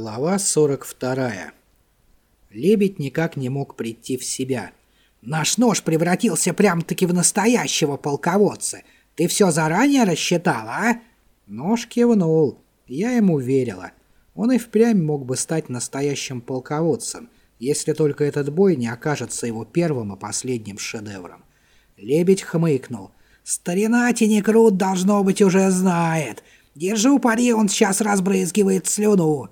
Глава 42. Лебедь никак не мог прийти в себя. «Наш нож превратился прям-таки в настоящего полководца. Ты все заранее рассчитал, а?» Нож кивнул. Я ему верила. Он и впрямь мог бы стать настоящим полководцем, если только этот бой не окажется его первым и последним шедевром. Лебедь хмыкнул. «Старина Тинекрут, должно быть, уже знает. Держу пари, он сейчас разбрызгивает слюну».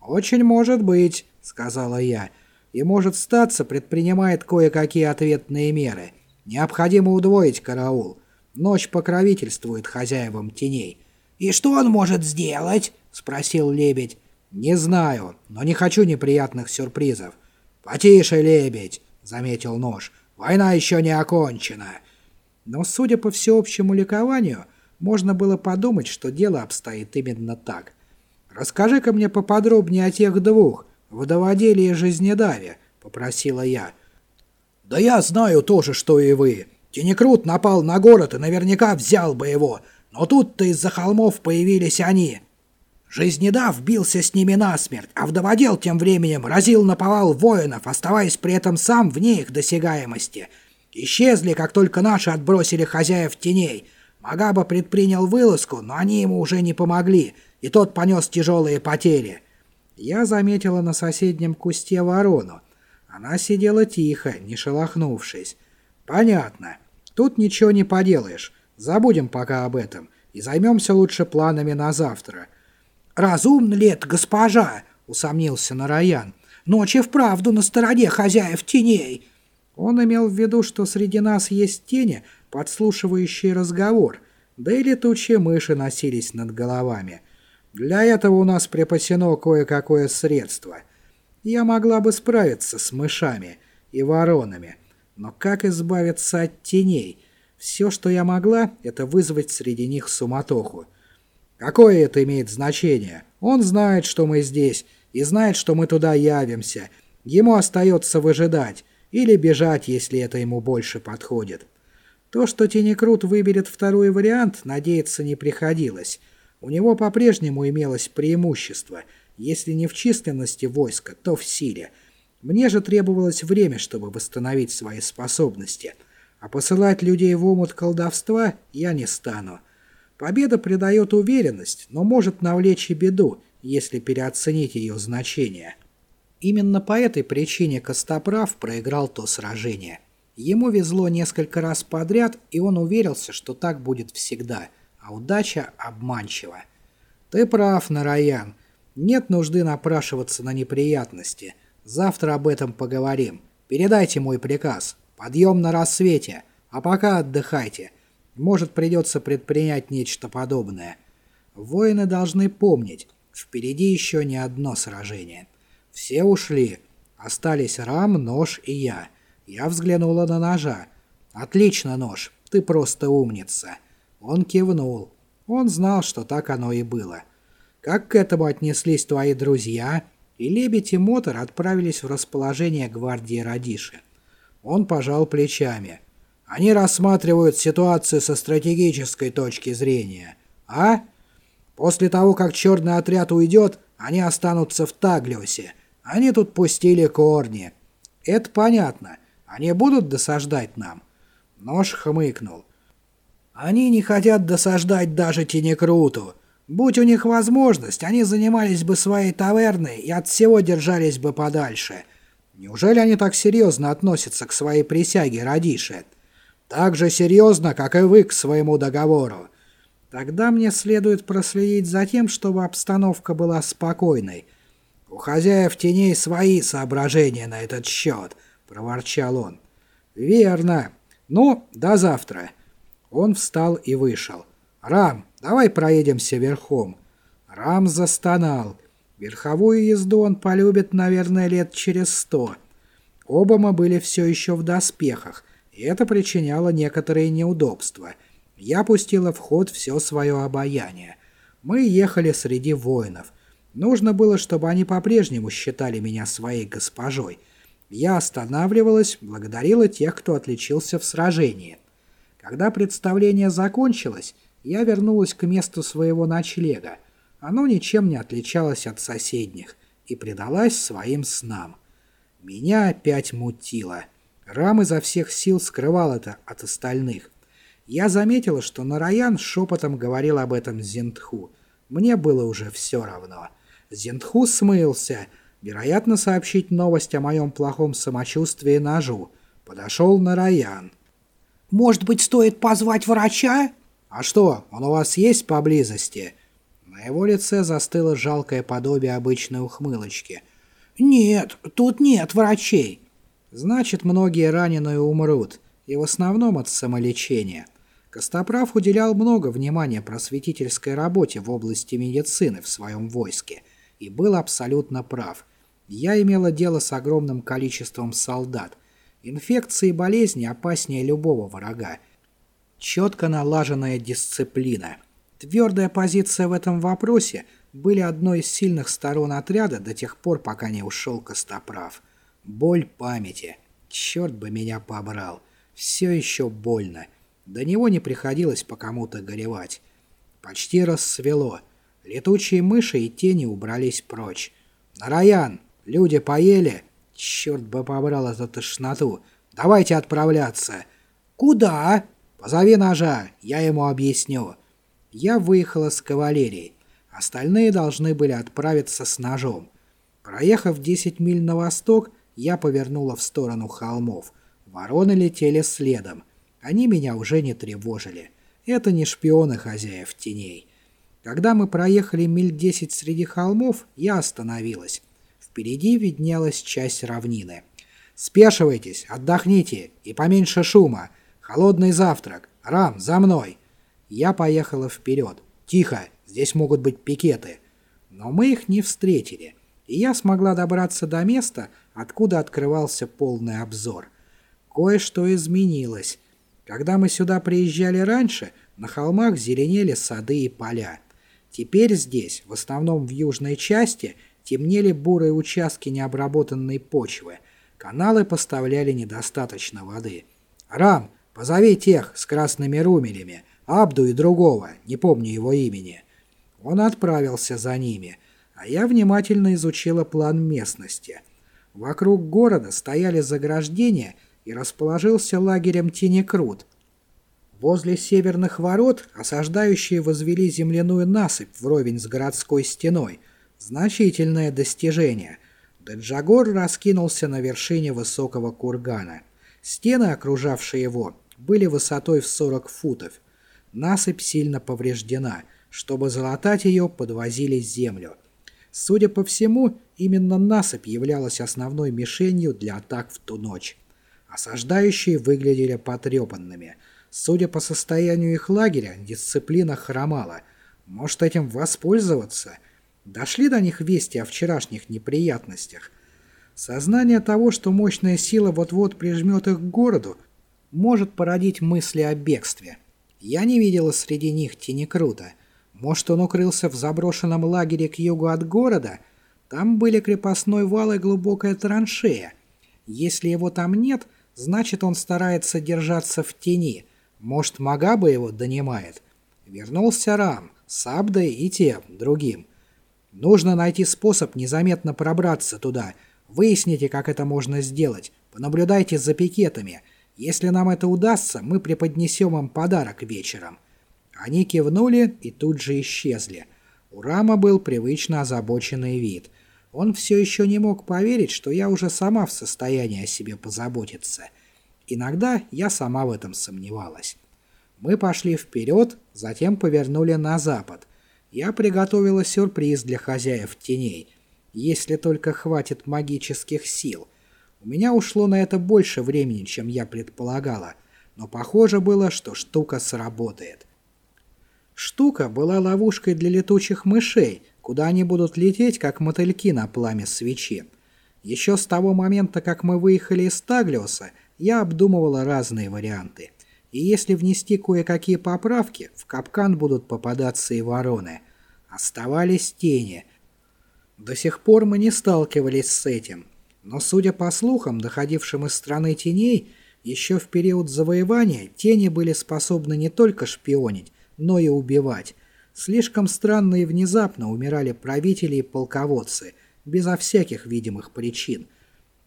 «Очень может быть», — сказала я. «И может статься, предпринимает кое-какие ответные меры. Необходимо удвоить караул. Ночь покровительствует хозяевам теней». «И что он может сделать?» — спросил лебедь. «Не знаю, но не хочу неприятных сюрпризов». «Потише, лебедь», — заметил нож. «Война еще не окончена». Но, судя по всеобщему ликованию, можно было подумать, что дело обстоит именно так — «Расскажи-ка мне поподробнее о тех двух, водоводеле и жизнедаве», — попросила я. «Да я знаю тоже, что и вы. Тенекрут напал на город и наверняка взял бы его, но тут-то из-за холмов появились они». Жизнедав бился с ними насмерть, а вдоводел тем временем разил наповал воинов, оставаясь при этом сам вне их досягаемости. Исчезли, как только наши отбросили хозяев теней. Магаба предпринял вылазку, но они ему уже не помогли — и тот понес тяжелые потери. Я заметила на соседнем кусте ворону. Она сидела тихо, не шелохнувшись. Понятно. Тут ничего не поделаешь. Забудем пока об этом и займемся лучше планами на завтра. «Разумно ли это, госпожа?» — усомнился Нараян. «Ночи вправду на стороне хозяев теней». Он имел в виду, что среди нас есть тени, подслушивающие разговор, да и летучие мыши носились над головами. Для этого у нас припасено кое-какое средство. Я могла бы справиться с мышами и воронами, но как избавиться от теней? Все, что я могла, это вызвать среди них суматоху. Какое это имеет значение? Он знает, что мы здесь, и знает, что мы туда явимся. Ему остается выжидать или бежать, если это ему больше подходит. То, что Тенекрут выберет второй вариант, надеяться не приходилось. У него по-прежнему имелось преимущество, если не в численности войска, то в силе. Мне же требовалось время, чтобы восстановить свои способности, а посылать людей в омут колдовства я не стану. Победа придает уверенность, но может навлечь и беду, если переоценить ее значение. Именно по этой причине Костоправ проиграл то сражение. Ему везло несколько раз подряд, и он уверился, что так будет всегда – а удача обманчива. Ты прав, Нараян. Нет нужды напрашиваться на неприятности. Завтра об этом поговорим. Передайте мой приказ. Подъем на рассвете. А пока отдыхайте. Может, придется предпринять нечто подобное. Воины должны помнить, впереди еще не одно сражение. Все ушли. Остались Рам, Нож и я. Я взглянула на ножа. «Отлично, Нож. Ты просто умница». Он кивнул. Он знал, что так оно и было. Как к этому отнеслись твои друзья? И Лебедь и Мотор отправились в расположение гвардии Радиши. Он пожал плечами. Они рассматривают ситуацию со стратегической точки зрения. А? После того, как черный отряд уйдет, они останутся в Таглиосе. Они тут пустили корни. Это понятно. Они будут досаждать нам. Нож хмыкнул. Они не хотят досаждать даже Тенекруту. Будь у них возможность, они занимались бы своей таверной и от всего держались бы подальше. Неужели они так серьезно относятся к своей присяге, Радише? Так же серьезно, как и вы к своему договору. Тогда мне следует проследить за тем, чтобы обстановка была спокойной. У хозяев теней свои соображения на этот счет, проворчал он. Верно. Ну, до завтра. Он встал и вышел. «Рам, давай проедемся верхом». Рам застонал. Верховую езду он полюбит, наверное, лет через сто. Оба мы были все еще в доспехах, и это причиняло некоторые неудобства. Я пустила в ход все свое обаяние. Мы ехали среди воинов. Нужно было, чтобы они по-прежнему считали меня своей госпожой. Я останавливалась, благодарила тех, кто отличился в сражении. Когда представление закончилось, я вернулась к месту своего ночлега. Оно ничем не отличалось от соседних. и предалась своим снам. Меня опять мутило. Рам изо всех сил скрывал это от остальных. Я заметила, что Нараян шепотом говорил об этом Зентху. Мне было уже все равно. Зентху смылся, вероятно, сообщить новость о моем плохом самочувствии ножу. Подошел Нараян. «Может быть, стоит позвать врача?» «А что, он у вас есть поблизости?» На его лице застыло жалкое подобие обычной ухмылочки. «Нет, тут нет врачей». Значит, многие раненые умрут, и в основном от самолечения. Костоправ уделял много внимания просветительской работе в области медицины в своем войске и был абсолютно прав. Я имела дело с огромным количеством солдат. Инфекции и болезни опаснее любого врага. Четко налаженная дисциплина. Твердая позиция в этом вопросе были одной из сильных сторон отряда до тех пор, пока не ушел Костоправ. Боль памяти. Черт бы меня побрал. Все еще больно. До него не приходилось по кому-то горевать. Почти рассвело. Летучие мыши и тени убрались прочь. «Нараян, люди поели?» Черт бы побрал эту тошноту. «Давайте отправляться!» «Куда?» «Позови ножа, я ему объясню». Я выехала с кавалерией. Остальные должны были отправиться с ножом. Проехав 10 миль на восток, я повернула в сторону холмов. Вороны летели следом. Они меня уже не тревожили. Это не шпионы хозяев теней. Когда мы проехали миль 10 среди холмов, я остановилась. Впереди виднелась часть равнины. «Спешивайтесь, отдохните и поменьше шума. Холодный завтрак. Рам, за мной!» Я поехала вперед. «Тихо, здесь могут быть пикеты». Но мы их не встретили и я смогла добраться до места, откуда открывался полный обзор. Кое-что изменилось. Когда мы сюда приезжали раньше, на холмах зеленели сады и поля. Теперь здесь, в основном в южной части, темнели бурые участки необработанной почвы. Каналы поставляли недостаточно воды. «Рам, позови тех с красными румелями, Абду и другого, не помню его имени». Он отправился за ними – а я внимательно изучила план местности. Вокруг города стояли заграждения и расположился лагерем Тенекрут. Возле северных ворот осаждающие возвели земляную насыпь вровень с городской стеной. Значительное достижение. Даджагор раскинулся на вершине высокого кургана. Стены, окружавшие его, были высотой в 40 футов. Насыпь сильно повреждена. Чтобы залатать ее, подвозили землю. Судя по всему, именно насыпь являлась основной мишенью для атак в ту ночь. Осаждающие выглядели потрепанными. Судя по состоянию их лагеря, дисциплина хромала. Может этим воспользоваться? Дошли до них вести о вчерашних неприятностях. Сознание того, что мощная сила вот-вот прижмет их к городу, может породить мысли о бегстве. Я не видела среди них тени круто. Может, он укрылся в заброшенном лагере к югу от города? Там были крепостной вал и глубокая траншея. Если его там нет, значит, он старается держаться в тени. Может, Магаба его донимает? Вернулся Рам, с Абдой и тем, другим. Нужно найти способ незаметно пробраться туда. Выясните, как это можно сделать. Понаблюдайте за пикетами. Если нам это удастся, мы преподнесем им подарок вечером. Они кивнули и тут же исчезли. У Рама был привычно озабоченный вид. Он все еще не мог поверить, что я уже сама в состоянии о себе позаботиться. Иногда я сама в этом сомневалась. Мы пошли вперед, затем повернули на запад. Я приготовила сюрприз для хозяев теней, если только хватит магических сил. У меня ушло на это больше времени, чем я предполагала, но похоже было, что штука сработает. Штука была ловушкой для летучих мышей, куда они будут лететь, как мотыльки на пламя свечи. Еще с того момента, как мы выехали из Таглиоса, я обдумывала разные варианты. И если внести кое-какие поправки, в капкан будут попадаться и вороны. Оставались тени. До сих пор мы не сталкивались с этим. Но, судя по слухам, доходившим из страны теней, еще в период завоевания тени были способны не только шпионить, но и убивать. Слишком странно и внезапно умирали правители и полководцы. безо всяких видимых причин.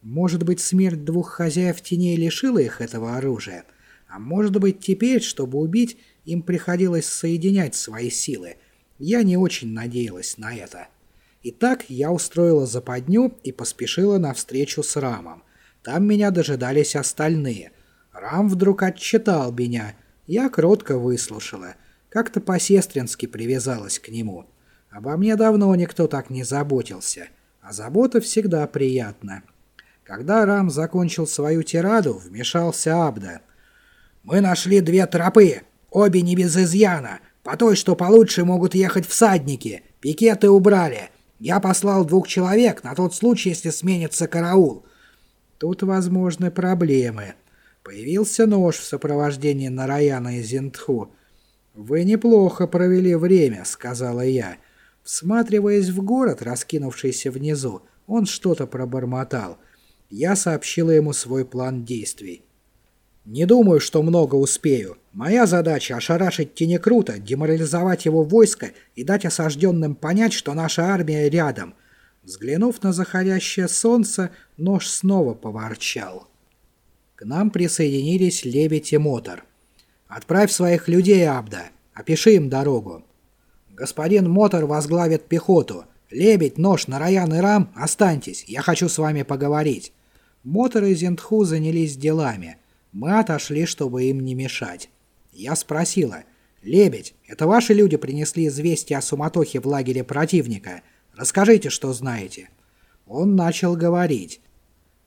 Может быть, смерть двух хозяев теней лишила их этого оружия, а может быть, теперь, чтобы убить, им приходилось соединять свои силы. Я не очень надеялась на это. Итак, я устроила западню и поспешила навстречу с Рамом. Там меня дожидались остальные. Рам вдруг отчитал меня. Я кротко выслушала. Как-то по-сестрински привязалась к нему. Обо мне давно никто так не заботился. А забота всегда приятна. Когда Рам закончил свою тираду, вмешался Абда. «Мы нашли две тропы, обе не без изъяна. По той, что получше, могут ехать всадники. Пикеты убрали. Я послал двух человек на тот случай, если сменится караул. Тут возможны проблемы. Появился нож в сопровождении Нараяна и Зинтху. «Вы неплохо провели время», — сказала я. Всматриваясь в город, раскинувшийся внизу, он что-то пробормотал. Я сообщила ему свой план действий. «Не думаю, что много успею. Моя задача — ошарашить Тенекрута, деморализовать его войско и дать осажденным понять, что наша армия рядом». Взглянув на заходящее солнце, нож снова поворчал. К нам присоединились Лебедь и Мотор. «Отправь своих людей, Абда. Опиши им дорогу». «Господин Мотор возглавит пехоту. Лебедь, Нож, Нараян и Рам, останьтесь. Я хочу с вами поговорить». Мотор и Зентху занялись делами. Мы отошли, чтобы им не мешать. Я спросила, «Лебедь, это ваши люди принесли известие о суматохе в лагере противника? Расскажите, что знаете». Он начал говорить.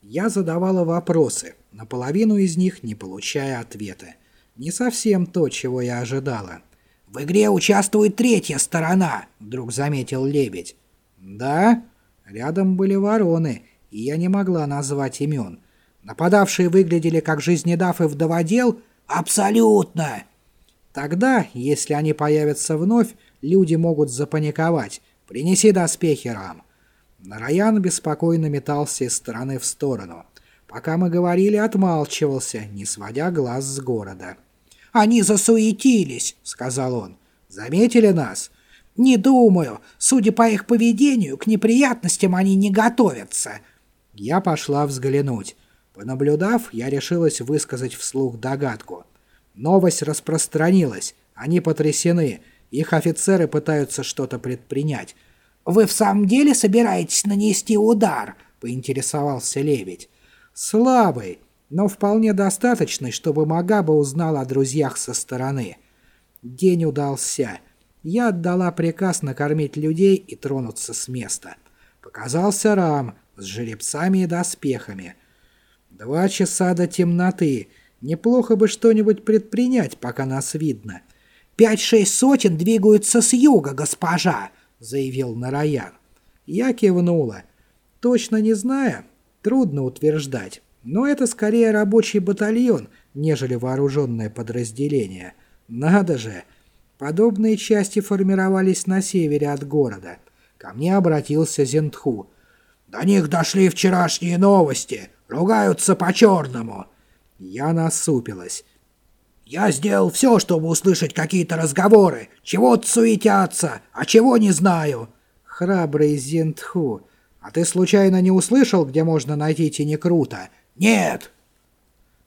Я задавала вопросы, наполовину из них не получая ответа. Не совсем то, чего я ожидала. «В игре участвует третья сторона», — вдруг заметил Лебедь. «Да?» Рядом были вороны, и я не могла назвать имен. Нападавшие выглядели как жизнедав и вдоводел? Абсолютно! Тогда, если они появятся вновь, люди могут запаниковать. Принеси доспехи, Рам. Нараян беспокойно метался из стороны в сторону. Пока мы говорили, отмалчивался, не сводя глаз с города. «Они засуетились», — сказал он. «Заметили нас?» «Не думаю. Судя по их поведению, к неприятностям они не готовятся». Я пошла взглянуть. Понаблюдав, я решилась высказать вслух догадку. Новость распространилась, они потрясены, их офицеры пытаются что-то предпринять. «Вы в самом деле собираетесь нанести удар?» — поинтересовался Лебедь. «Слабый, но вполне достаточный, чтобы Магаба узнал о друзьях со стороны. День удался. Я отдала приказ накормить людей и тронуться с места. Показался Рам с жеребцами и доспехами — Два часа до темноты. Неплохо бы что-нибудь предпринять, пока нас видно. «Пять-шесть сотен двигаются с юга, госпожа!» — заявил Нараян. Я кивнула. Точно не зная, трудно утверждать, но это скорее рабочий батальон, нежели вооруженное подразделение. Надо же! Подобные части формировались на севере от города. Ко мне обратился Зентху. «До них дошли вчерашние новости. Ругаются по-черному!» Я насупилась. «Я сделал все, чтобы услышать какие-то разговоры. Чего-то суетятся, а чего не знаю». «Храбрый Зинтху, а ты случайно не услышал, где можно найти Тинекрута?» «Нет!»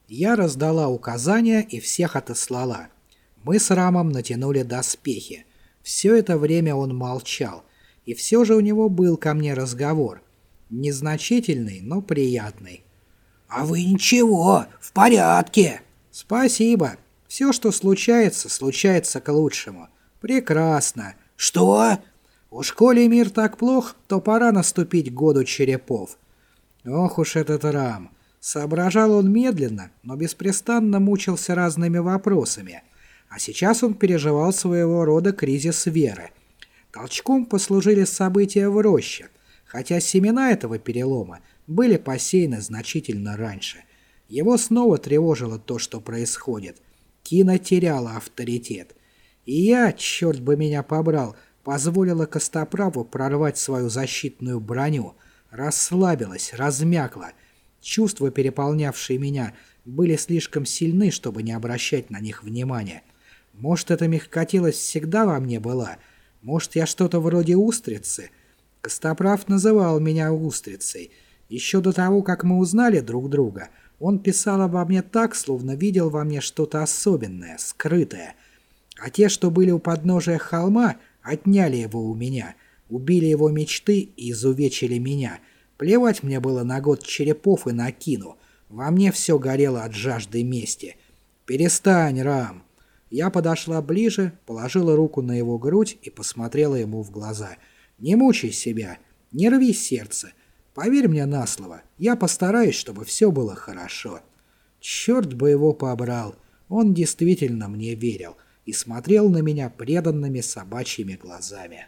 Я раздала указания и всех отослала. Мы с Рамом натянули доспехи. Все это время он молчал. И все же у него был ко мне разговор. Незначительный, но приятный. «А вы ничего, в порядке!» «Спасибо. Все, что случается, случается к лучшему. Прекрасно. Что?» «Уж коли мир так плох, то пора наступить году черепов». Ох уж этот Рам. Соображал он медленно, но беспрестанно мучился разными вопросами. А сейчас он переживал своего рода кризис веры. Толчком послужили события в роще, хотя семена этого перелома были посеяны значительно раньше. Его снова тревожило то, что происходит. Кина теряла авторитет. И я, черт бы меня побрал, позволила Костоправу прорвать свою защитную броню. Расслабилась, размякла. Чувства, переполнявшие меня, были слишком сильны, чтобы не обращать на них внимания. Может, эта мягкотелость всегда во мне была? Может, я что-то вроде устрицы? Костоправ называл меня устрицей. Еще до того, как мы узнали друг друга, он писал обо мне так, словно видел во мне что-то особенное, скрытое. А те, что были у подножия холма, отняли его у меня, убили его мечты и изувечили меня. Плевать мне было на год черепов и на кину. Во мне все горело от жажды мести. «Перестань, Рам!» Я подошла ближе, положила руку на его грудь и посмотрела ему в глаза. «Не мучай себя, не рви сердце. Поверь мне на слово, я постараюсь, чтобы все было хорошо». Черт бы его побрал, он действительно мне верил и смотрел на меня преданными собачьими глазами.